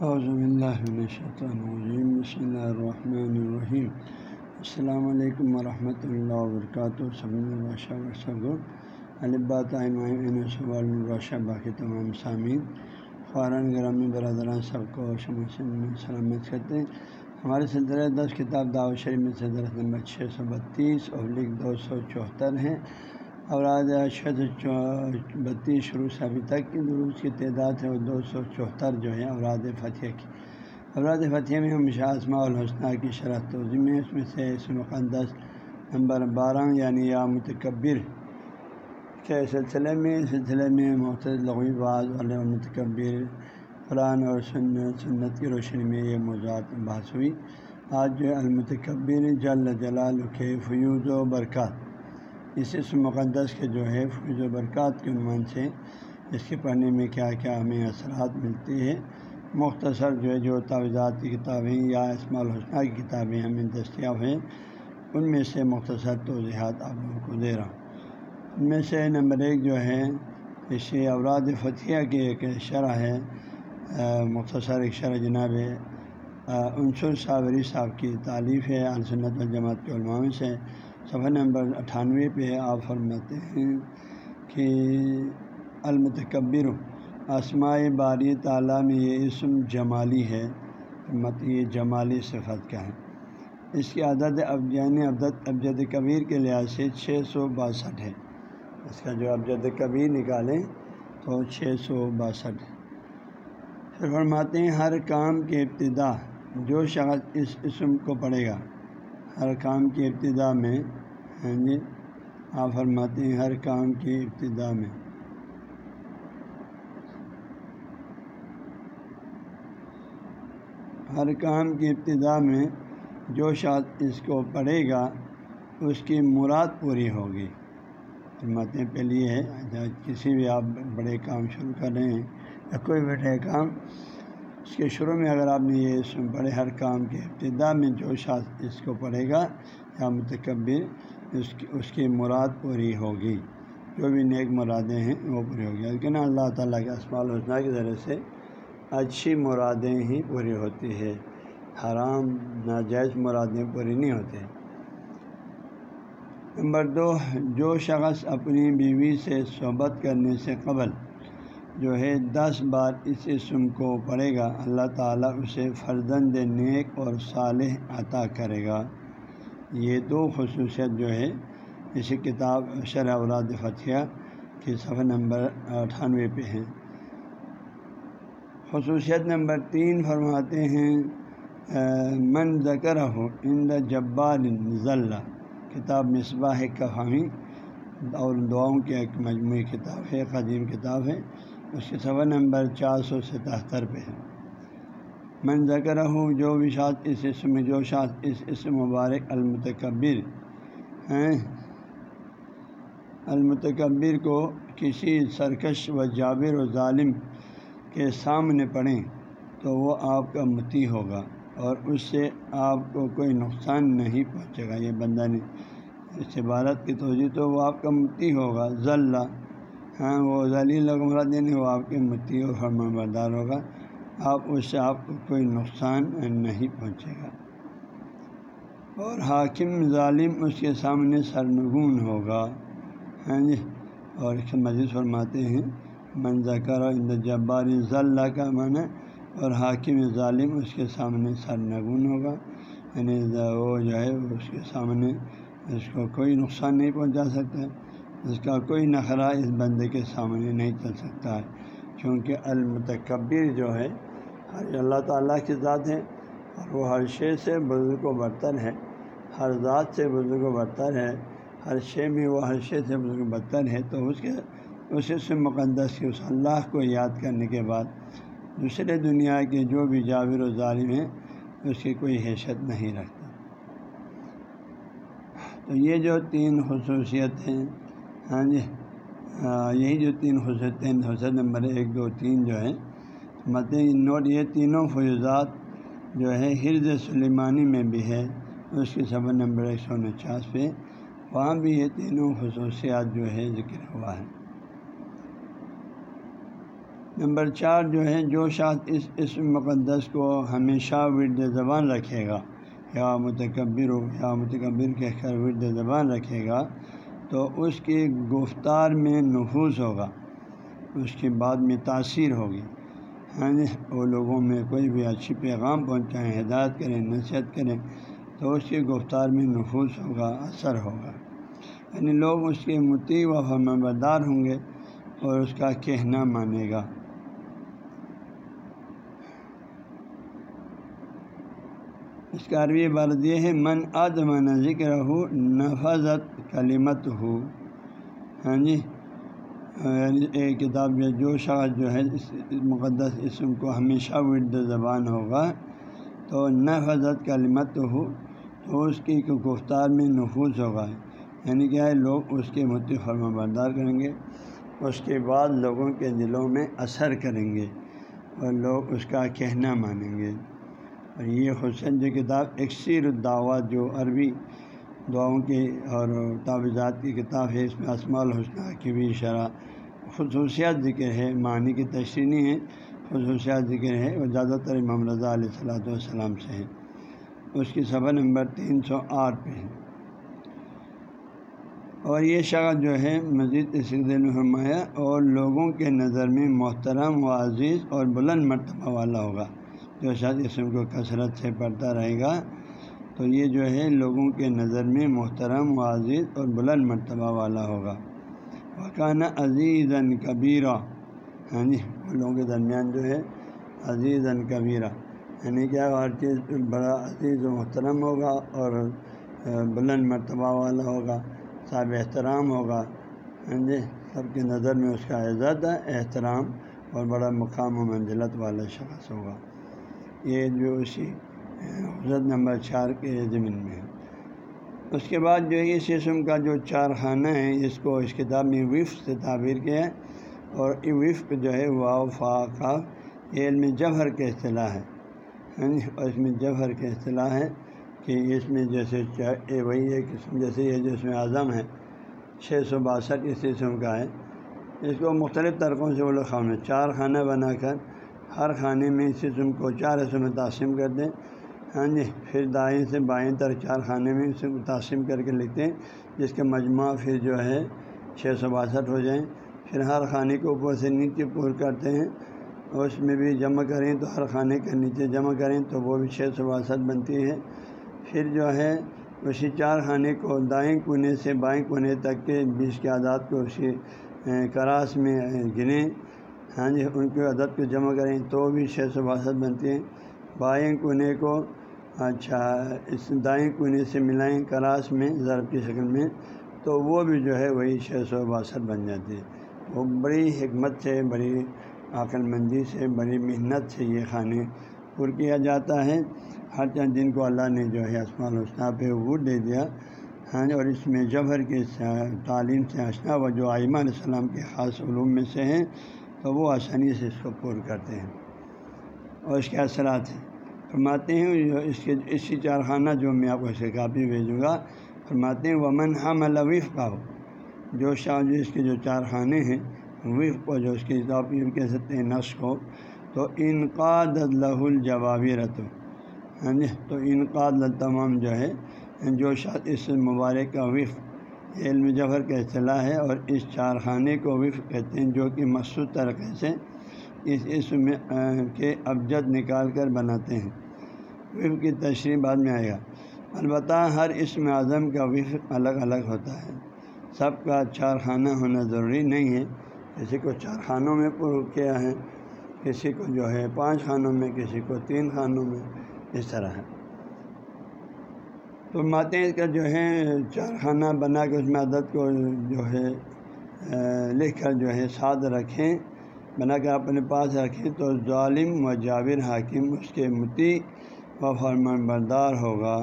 الرجیم، بسم اللہ الرحمن الرحیم۔ السلام علیکم ورحمۃ اللہ وبرکاتہ۔ الباطۂ باقی تمام سامعین۔ فارن گرامی برادران، سب کو سلامت کرتے ہیں۔ ہمارے سلسلہ دس کتاب دعوت شریف میں سے درخت نمبر چھ سو بتیس ابلک دو سو چوہتر ہیں اور آج شد بتیس شروع سے ابھی تک کی دروس کی تعداد ہے وہ دو سو چوہتر جو ہے اوراد فتح کی۔ اوراد فتح میں ہم شاہما الحسنہ کی شرح توضی میں اس میں سے اس مقدس نمبر بارہ یعنی یا متکبر کے سلسلے میں سلسلے میں مختلف لغوی باز والے متکبر قرآن اور سنت سنت کی روشنی میں یہ موضوعات بحث ہوئی۔ آج جو المتکبر جل جلال کے فیوز و برکات۔ اس اس مقدس کے جو ہے فیض و برکات کے عنوان سے اس کے پڑھنے میں کیا کیا ہمیں اثرات ملتی ہے مختصر جو ہے، جو تعویذات کی کتابیں یا اسماع الحسنہ کی کتابیں ہمیں دستیاب ہیں، ان میں سے مختصر توضیحات آپ لوگوں کو دے رہا ہوں۔ ان میں سے نمبر ایک جو ہے، اس اوراد فتح کی ایک شرح ہے۔ مختصر ایک شرح جناب عنصر صابری صاحب کی تعلیف ہے السنت الجماعت کے علماء سے۔ صفحہ نمبر اٹھانوے پہ آپ فرماتے ہیں کہ المتکبر آسمائے باری تعالیٰ میں یہ اسم جمالی ہے، مت یہ جمالی صفت کا ہے۔ اس کی عدد ابجان ابدت ابجد کبیر کے لحاظ سے چھ سو باسٹھ ہے۔ اس کا جو ابجد کبیر نکالیں تو چھ سو باسٹھ۔ ہے پھر فرماتے ہیں ہر کام کے ابتدا جو شخص اس اسم کو پڑھے گا ہر کام کی ابتدا میں ہاں جی آپ فرماتے ہیں ہر کام کی ابتدا میں۔ ہر کام کی ابتدا میں جو شاید اس کو پڑھے گا، اس کی مراد پوری ہوگی۔ فرماتے ہیں پہلے ہے کسی بھی آپ بڑے کام شروع کر رہے ہیں، یا کوئی بڑے کام اس کے شروع میں اگر آپ نے یہ سن پڑھے ہر کام کے ابتدا میں جو شاخ اس کو پڑھے گا، یا متکبر، اس کی اس کی مراد پوری ہوگی۔ جو بھی نیک مرادیں ہیں، وہ پوری ہوگی۔ لیکن اللہ تعالیٰ کے اسماع الحسنہ کے ذریعے سے اچھی مرادیں ہی پوری ہوتی ہے۔ حرام، ناجائز مرادیں پوری نہیں ہوتی۔ نمبر دو، جو شخص اپنی بیوی سے صحبت کرنے سے قبل جو ہے دس بار اس اسم کو پڑھے گا، اللہ تعالیٰ اسے فرزند نیک اور صالح عطا کرے گا۔ یہ دو خصوصیت جو ہے اسی کتاب شرح اولاد فتح کے صفحہ نمبر اٹھانوے پہ ہیں۔ خصوصیت نمبر تین فرماتے ہیں من ذکر ہو ان جبار ضلع کتاب مصباح کفامی، اور دعاؤں کی ایک مجموعی کتاب ہے، قدیم کتاب ہے۔ اس کے صفحہ نمبر چار سو ستہتر پہ من ذکر ہوں جو بھی شاد اس اسم جو شاد اس اسم مبارک المتکبر ہیں، المتکبر کو کسی سرکش و جابر و ظالم کے سامنے پڑھیں تو وہ آپ کا متی ہوگا اور اس سے آپ کو کوئی نقصان نہیں پہنچے گا۔ یہ بندہ نہیں اس عبارت کی توجہ تو وہ آپ کا متی ہوگا۔ ذلہ ہاں وہ ذلیل مراد یعنی وہ آپ کی متی و فرما بردار ہوگا۔ آپ اس سے آپ کو کوئی نقصان نہیں پہنچے گا۔ اور حاکم ظالم اس کے سامنے سرنگون ہوگا۔ ہاں جی اور اس مزید فرماتے ہیں منظر کرو جبار ضلع کا معنی، اور حاکم ظالم اس کے سامنے سرنگون ہوگا۔ یعنی وہ جو ہے اس کے سامنے اس کو کوئی نقصان نہیں پہنچا سکتا۔ ہے اس کا کوئی نخرہ اس بندے کے سامنے نہیں چل سکتا ہے۔ کیونکہ المتکبر جو ہے اللہ تعالیٰ کی ذات ہے اور وہ ہر شے سے بزرگ و برتر ہے۔ ہر ذات سے بزرگ و برتر ہے۔ ہر شے میں وہ ہر شے سے بزرگ و برتر ہے۔ تو اس کے اسی سے مقدس کے، اس اللہ کو یاد کرنے کے بعد دوسرے دنیا کے جو بھی جاور و ظالم ہیں، اس کی کوئی حیثیت نہیں رکھتا۔ تو یہ جو تین خصوصیت ہیں ہاں جی یہی جو تین تین حسد نمبر ایک دو تین جو ہے مت مطلب نوٹ، یہ تینوں فیوزات جو ہے حرز سلیمانی میں بھی ہے اس کی صبر نمبر ایک سو انچاس پہ، وہاں بھی یہ تینوں خصوصیات جو ہے ذکر ہوا ہے۔ نمبر چار جو ہے جو شاخ اس اسم مقدس کو ہمیشہ ورد زبان رکھے گا، یا متکبر ہو، یا متکبر کہہ کر ورد زبان رکھے گا تو اس کی گفتار میں نفوذ ہوگا، اس کی بات میں تاثیر ہوگی۔ ہاں جی وہ لوگوں میں کوئی بھی اچھی پیغام پہنچائیں ہدایت کریں، نصیحت کریں، تو اس کی گفتار میں نفوذ ہوگا، اثر ہوگا۔ یعنی لوگ اس کے متی و ہمبردار ہوں گے اور اس کا کہنا مانے گا۔ اس کا عربی عبارت یہ ہے، من عدم ذکر ہو نفذت کلیمت ہو ہاں جی یعنی ایک کتاب جو جو شخص جو ہے، اس مقدس اسم کو ہمیشہ ورد زبان ہوگا۔ تو نفذت کلیمت ہو تو اس کی گفتار میں نفوذ ہوگا۔ یعنی کیا ہے، لوگ اس کے متی فرما بردار کریں گے، اس کے بعد لوگوں کے دلوں میں اثر کریں گے اور لوگ اس کا کہنا مانیں گے۔ اور یہ حسین جو کتاب اکثیر الدعوات جو عربی دعاؤں کی اور تعویذات کی کتاب ہے، اس میں اسماع الحسنہ کی بھی شرح خصوصیات ذکر ہے، معنی کی تشریح نہیں ہے خصوصیات ذکر ہے اور زیادہ تر امام رضا علیہ صلاۃ والسلام سے ہے اس کی صفحہ نمبر تین سو آٹھ پہ ہے۔ اور یہ شخص جو ہے، مزید اس میں فرمایا اور لوگوں کے نظر میں محترم و عزیز اور بلند مرتبہ والا ہوگا۔ جو شاید اسم کو کثرت سے پڑھتا رہے گا۔ تو یہ جو ہے، لوگوں کے نظر میں محترم و عزیز اور بلند مرتبہ والا ہوگا۔ وکانہ عزیز کبیرہ ہاں جی لوگوں کے درمیان جو ہے عزیز کبیرہ یعنی کیا ہر چیز بڑا عزیز و محترم ہوگا اور بلند مرتبہ والا ہوگا، صاحب احترام ہوگا۔ ہاں جی سب کی نظر میں اس کا عزت ہے احترام اور بڑا مقام و منزلت والا شخص ہوگا۔ یہ جو اسی حضرت نمبر چار کے زمین میں ہے۔ اس کے بعد جو ہے اس قسم کا جو چار خانہ ہے اس کو اس کتاب میں وفق سے تعبیر کیا ہے اور یہ وفق جو ہے واؤ فا، کا، یہ علم جوہر کے اصطلاح ہے۔ اور اس میں جوہر کے اصطلاح ہے کہ اس میں جیسے وہی ایک قسم جیسے یہ جو اس میں اعظم ہے، چھ سو باسٹھ اس قسم کا ہے۔ اس کو مختلف طرقوں سے وہ لوگ خانے چار خانہ بنا کر ہر خانے میں اس قسم کو چار حصوں میں تقسیم کر دیں۔ ہاں جی پھر دائیں سے بائیں تر چار خانے میں اس کو تقسیم کر کے لکھتے ہیں جس کا مجموعہ پھر جو ہے چھ سو باسٹھ ہو جائیں۔ پھر ہر خانے کو اوپر سے نیچے پور کرتے ہیں۔ اس میں بھی جمع کریں تو ہر خانے کے نیچے جمع کریں تو وہ بھی چھ سو باسٹھ بنتی ہے۔ پھر جو ہے اسی چار خانے کو دائیں کونے سے بائیں کونے تک کے بیس کے عدد کو اسی کراس میں گنیں۔ ہاں جی ان کے عدد کو جمع کریں تو بھی چھ سو باسٹھ بنتی ہیں۔ بائیں کونے کو اچھا اس دائیں کونے سے ملائیں کراس میں، ضرب کی شکل میں، تو وہ بھی جو ہے وہی چھ سو باسٹھ بن جاتی ہے وہ بڑی حکمت سے، بڑی عقل مندی سے، بڑی محنت سے یہ کھانے پر کیا جاتا ہے۔ ہر چند دن کو اللہ نے جو ہے اسمان الحسنہ پہ وہ دے دیا۔ ہاں جی، اور اس میں جبھر کی تعلیم سے اشنا و جو آئمہ علیہ السلام کے خاص علوم میں سے ہیں۔ تو وہ آسانی سے اس کو پور کرتے ہیں۔ اور اس کے اثرات ہیں فرماتے ہیں، جو اس کے اسی چارخانہ جو میں آپ کو اسے کاپی بھیجوں گا، فرماتے ہیں، ومن ہم الویف کا ہو جو شاہ، جو اس کے جو چار خانے ہیں وف کو جو اس کی یوں کہہ سکتے ہیں نش کو، تو انقاد لہ الجوابی رتو ہاں جی تو انقاد تمام جو ہے، جو شاید اس مبارک کا وف علم جفر کا اصطلاح ہے اور اس چار خانے کو وف کہتے ہیں جو کہ مخصوص طریقے سے اس اسم کے ابجد نکال کر بناتے ہیں۔ وف کی تشریح بعد میں آئے گا۔ البتہ ہر اسم اعظم کا وف الگ الگ ہوتا ہے۔ سب کا چار خانہ ہونا ضروری نہیں ہے۔ کسی کو چار خانوں میں پر کیا ہے، کسی کو جو ہے پانچ خانوں میں، کسی کو تین خانوں میں، اس طرح۔ ہے تو ماتیں اس کا جو ہے چار خانہ بنا کے اس میں عدد کو جو ہے لکھ کر جو ہے ساتھ رکھیں، بنا کر اپنے پاس رکھیں تو ظالم و جاور حاکم اس کے متی و فرمان بردار ہوگا۔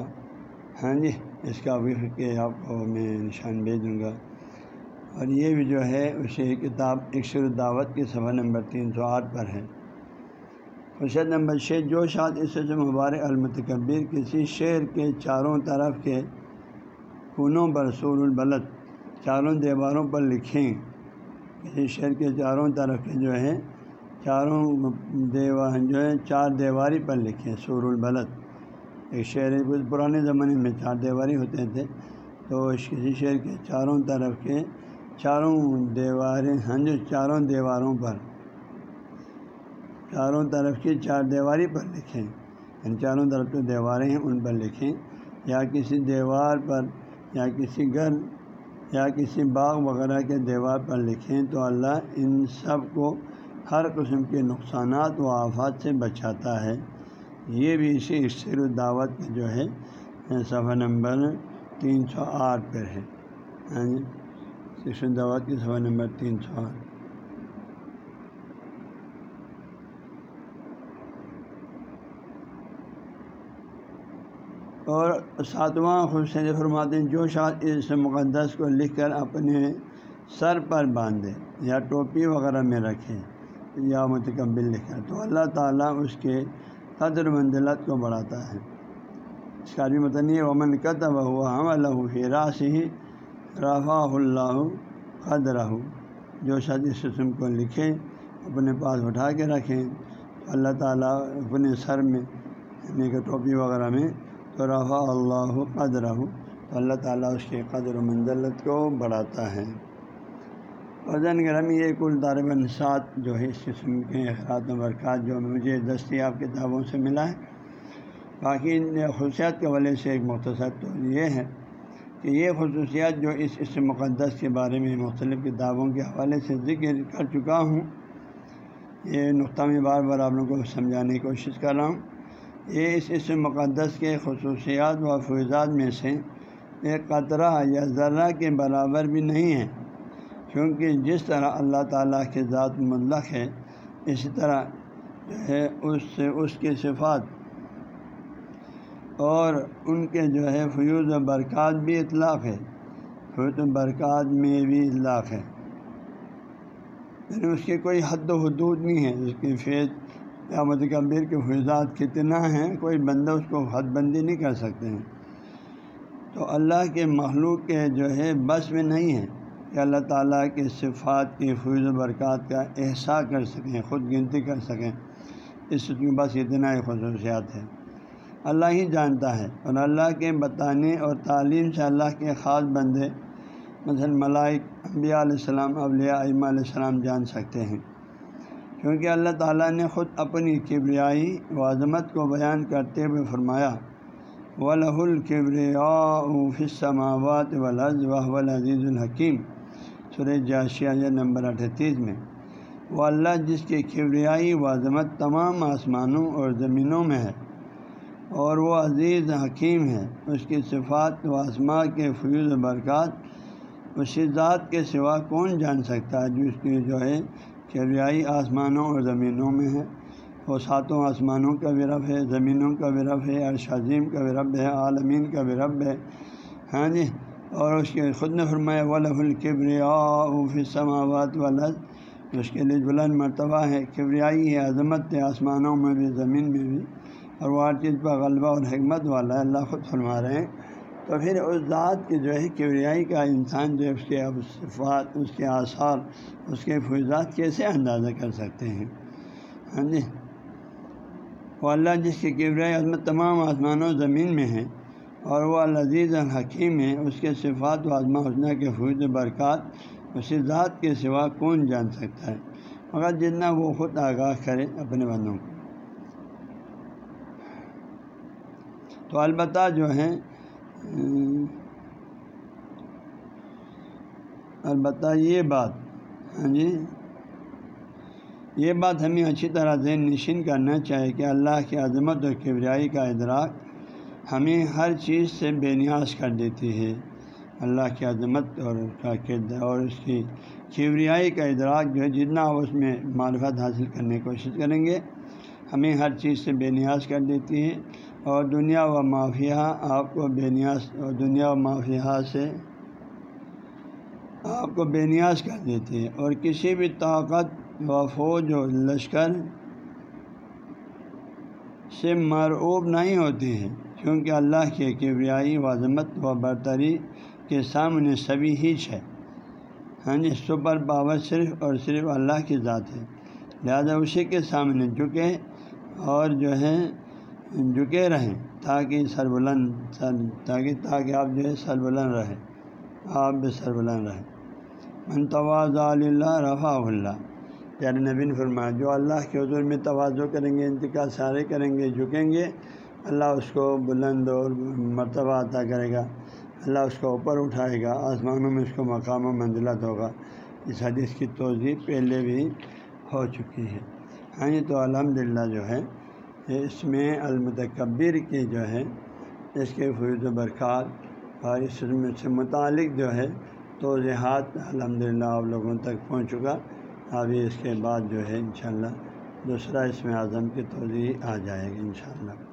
ہاں جی اس کا وف کے آپ کو میں نشان بھیجوں گا۔ اور یہ بھی جو ہے اسی کتاب اکثر دعوت کی صفحہ نمبر تین سو آٹھ پر ہے۔ خرشد نمبر چھ، جو شاد اس سے مبارک المتکبر کسی شعر کے چاروں طرف کے خونوں پر سور البلد، چاروں دیواروں پر لکھیں، کسی شعر کے چاروں طرف کے جو ہے چاروں دیوا جو ہے چار دیواری پر لکھے سور البلد۔ ایک شعر پرانے زمانے میں چار دیواری ہوتے تھے، تو کسی شعر کے چاروں طرف کے چاروں دیواریں ہاں جو چاروں دیواروں پر چاروں طرف کی چار دیواری پر لکھیں۔ یعنی چاروں طرف جو دیواریں ہیں، ان پر لکھیں۔ یا کسی دیوار پر، یا کسی گھر، یا کسی باغ وغیرہ کے دیوار پر لکھیں تو اللہ ان سب کو ہر قسم کے نقصانات و آفات سے بچاتا ہے۔ یہ بھی اسی اشتر الدعوت کا جو ہے، صفحہ نمبر تین سو آٹھ پر ہے۔ یعنی ہاں جی الدعوت کی صفحہ نمبر تین سو آٹھ۔ اور ساتواں خوشی فرماتے ہیں، جو شاید اس مقدس کو لکھ کر اپنے سر پر باندھے یا ٹوپی وغیرہ میں رکھے یا متقبل لکھا تو اللہ تعالیٰ اس کے قدر منزلت کو بڑھاتا ہے۔ اس کا بھی مطلب نہیں ومن قطب ہوا ہم اللہ راس ہی رفا اللہ قدر جو شاید اس قسم کو لکھیں اپنے پاس اٹھا کے رکھیں تو اللہ تعالیٰ اپنے سر میں یعنی کہ ٹوپی وغیرہ میں تو رفا اللہ قدر تو اللہ تعالیٰ اس کے قدر و منزلت کو بڑھاتا ہے۔ اور زین گرم یہ کل طالب نسات جو ہے اس قسم کے اخراط و برکات جو مجھے دستیاب کتابوں سے ملا ہے، باقی خصوصیات کے حوالے سے ایک مختصر تو یہ ہے کہ یہ خصوصیات جو اس اس مقدس کے بارے میں مختلف کتابوں کے حوالے سے ذکر کر چکا ہوں، یہ نقطہ میں بار بار آپ لوگوں کو سمجھانے کی کوشش کر رہا ہوں۔ یہ اس اس مقدس کے خصوصیات و فوجات میں سے ایک قطرہ یا ذرہ کے برابر بھی نہیں ہے کیونکہ جس طرح اللہ تعالیٰ کے ذات مطلق ہے، اسی طرح جو ہے اس سے اس کے صفات اور ان کے جو ہے فیوز و برکات بھی اطلاق ہے۔ فیوز و برکات میں بھی اطلاق ہے۔ یعنی اس کے کوئی حد و حدود نہیں ہے، اس کی فیض یا متکبر کے فیضات کتنا ہیں، کوئی بندہ اس کو حد بندی نہیں کر سکتے ہیں۔ تو اللہ کے مخلوق کے جو ہے، بس میں نہیں ہے کہ اللہ تعالیٰ کے صفات کی فیض و برکات کا احساس کر سکیں، خود گنتی کر سکیں۔ اس میں بس اتنا ہی خصوصیات ہے۔ اللہ ہی جانتا ہے اور اللہ کے بتانے اور تعلیم سے اللہ کے خاص بندے مثلاً ملائک، انبیاء علیہ السلام، اولیاء علم علیہ السلام جان سکتے ہیں۔ کیونکہ اللہ تعالیٰ نے خود اپنی کبریائی و عظمت کو بیان کرتے ہوئے فرمایا ولہ القبریاسماوات ولز و عزیز الحکیم سر جاشیہ نمبر اٹھتیس میں وہ اللہ جس کی کبریائی و عظمت تمام آسمانوں اور زمینوں میں ہے اور وہ عزیز حکیم ہے، اس کی صفات و آسما کے فیوز و برکات، اسی ذات کے سوا کون جان سکتا ہے جو اس کی جو ہے کیریائی آسمانوں اور زمینوں میں ہے۔ وہ ساتوں آسمانوں کا بھی رب ہے، زمینوں کا بھی رب ہے ارشاظیم کا بھی رب ہے، عالمین کا بھی رب ہے۔ ہاں جی اور اس کے خود نے فرمایا ولہ القبر سماوات ولد اس کے لیے بلند مرتبہ ہے۔ کبریائی ہے، عظمت ہے، آسمانوں میں بھی، زمین میں بھی۔ اور وہ ہر چیز پر غلبہ اور حکمت والا ہے، اللہ خود فرما رہے ہیں۔ تو پھر اس ذات کی جو ہے کیوریائی کا انسان جو ہے اس کے صفات، اس کے آثار، اس کے فوجات کیسے اندازہ کر سکتے ہیں؟ ہاں جی۔ وہ اللہ جس کی کیوریائی عظمت تمام آسمان و زمین میں ہے اور وہ العزیز الحکیم ہے، اس کے صفات و آزما حسنہ کے فوج برکات اسی ذات کے سوا کون جان سکتا ہے؟ مگر جتنا وہ خود آگاہ کرے اپنے بندوں کو۔ تو البتہ جو ہیں البتہ یہ بات ہاں جی یہ بات ہمیں اچھی طرح ذہن نشین کرنا چاہیے کہ اللہ کی عظمت اور کبریائی کا ادراک ہمیں ہر چیز سے بے نیاز کر دیتی ہے۔ اللہ کی عظمت اور کا کردار اور اس کی کیوریائی کا ادراک جو ہے، جتنا اس میں معرفت حاصل کرنے کی کوشش کریں گے ہمیں ہر چیز سے بے نیاز کر دیتی ہے اور دنیا و مافیا آپ کو بے نیاز اور دنیا و مافیا سے آپ کو بے نیاز کر دیتی ہے اور کسی بھی طاقت و فوج و لشکر سے مرعوب نہیں ہوتی ہے کیونکہ اللہ کے کبریائی و عظمت و برتری کے سامنے سبھی ہیچ ہے۔ ہاں جی سپر پاور صرف اور صرف اللہ کی ذات ہے، لہذا اسی کے سامنے جھکے اور جو ہے جھکے رہیں تاکہ سر بلند سر، تاکہ تاکہ آپ جو ہے سر بلند رہیں، آپ بھی سر بلند رہیں۔ من تواز اللہ رفا اللہ۔ پیارے نبین فرمایا، جو اللہ کے حضور میں توازو کریں گے، انتقال سارے کریں گے، جھکیں گے، اللہ اس کو بلند اور مرتبہ عطا کرے گا۔ اللہ اس کو اوپر اٹھائے گا، آسمانوں میں اس کو مقام و منزلت ہوگا۔ اس حدیث کی توضیع پہلے بھی ہو چکی ہے۔ ہاں جی تو الحمد جو ہے اس میں المتکبر کے جو ہے، اس کے فیض و برکات اور اس میں سے متعلق جو ہے توضیحات الحمد للہ آپ لوگوں تک پہنچ چکا۔ ابھی اس کے بعد جو ہے، انشاءاللہ دوسرا اس میں اعظم کی توضیع آ جائے گی انشاءاللہ۔